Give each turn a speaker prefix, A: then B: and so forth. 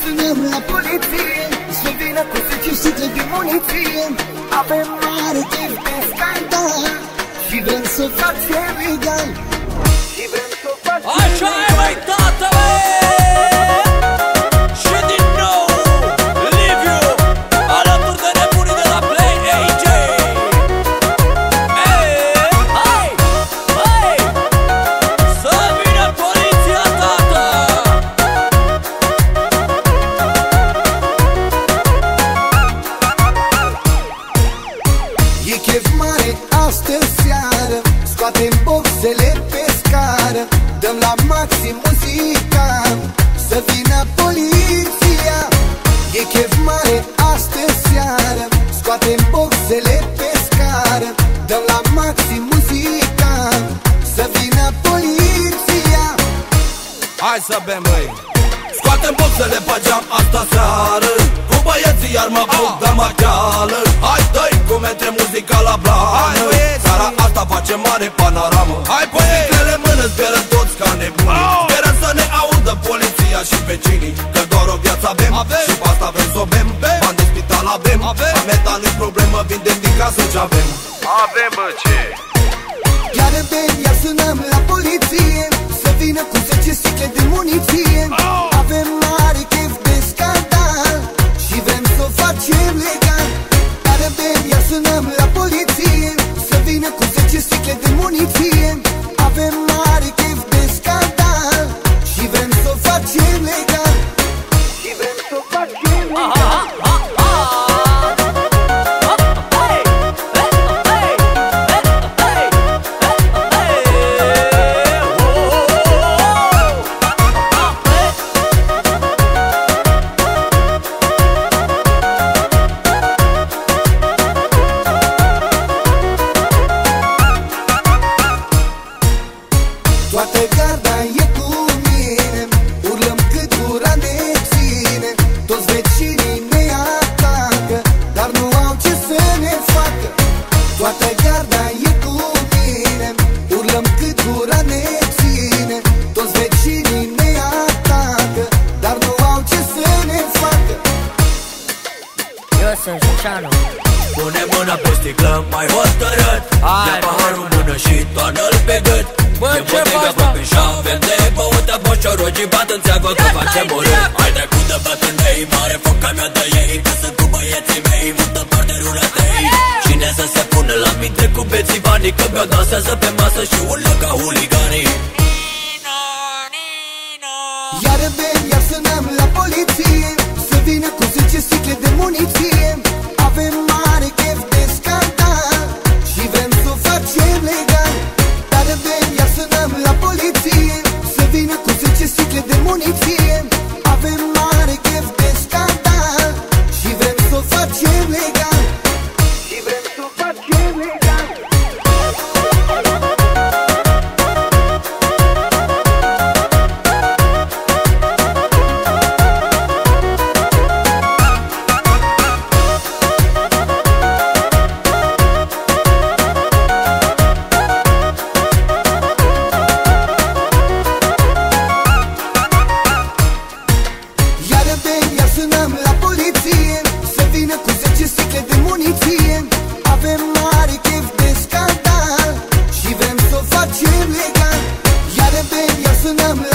A: Sunăm la poliție Să vină cu 10 sticle de muniție Avem mare chef de scandal Și vrem să facem legal
B: E
A: chef mare astă seară. Scoatem boxele pe scară. Dăm la maxim muzica. Să vină poliția. E chef mare astă seară. Scoatem boxele pe scară. Dăm la maxim muzica. Să vină poliția.
C: Hai să bem, băi. Scoatem boxele pe geam asta seară. Cu băieții iar mă pup de macheală Hai dă-i cu metre muzica la blană Seara asta facem mare panoramă. Hai cu sticlele în mână zbierăm toți ca nebuni. Sperăm să ne audă poliția și vecinii Că doar o viață avem, și pe asta vrem să o bem. Bani de spital avem, ameta nu-i problemă Vindem din casă ce avem.
D: Avem bă ce?
A: Iar bem, iar sunăm la poliție. Să vină cu 10 sticle de muniție e cu mine. Urlăm cât gura ne ține. Toți vecinii ne atacă Dar nu au ce să ne facă. Toată garda e cu mine. Urlăm cât gura ne ține. Toți vecinii ne atacă Dar nu au ce să ne facă.
E: Eu sunt Șușanu
B: Pune mâna pe sticlă mai hotărât.
E: Hai,
B: Ia paharul în mână și toarnă-l pe gât
E: Bă,
B: E
E: ce
B: botiga
E: faci,
B: pe
E: mă?
B: pe avem de băut Boșorogii bat în țeavă că facem urât Mai trecut de bătrânei, mare foc ca mea de ei Că sunt cu băieții mei, multă parte ruletei. Cine să se pună la minte cu beții banii Că mi-o dansează pe masă și urlă ca huliganii.
A: Iar bem, poliție. Să vină cu 10 sticle de muniție. Avem tsunami